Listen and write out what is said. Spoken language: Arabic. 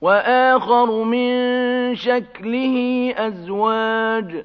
وَآخَرُ مِن شَكْلِهِ أَزْوَاجٌ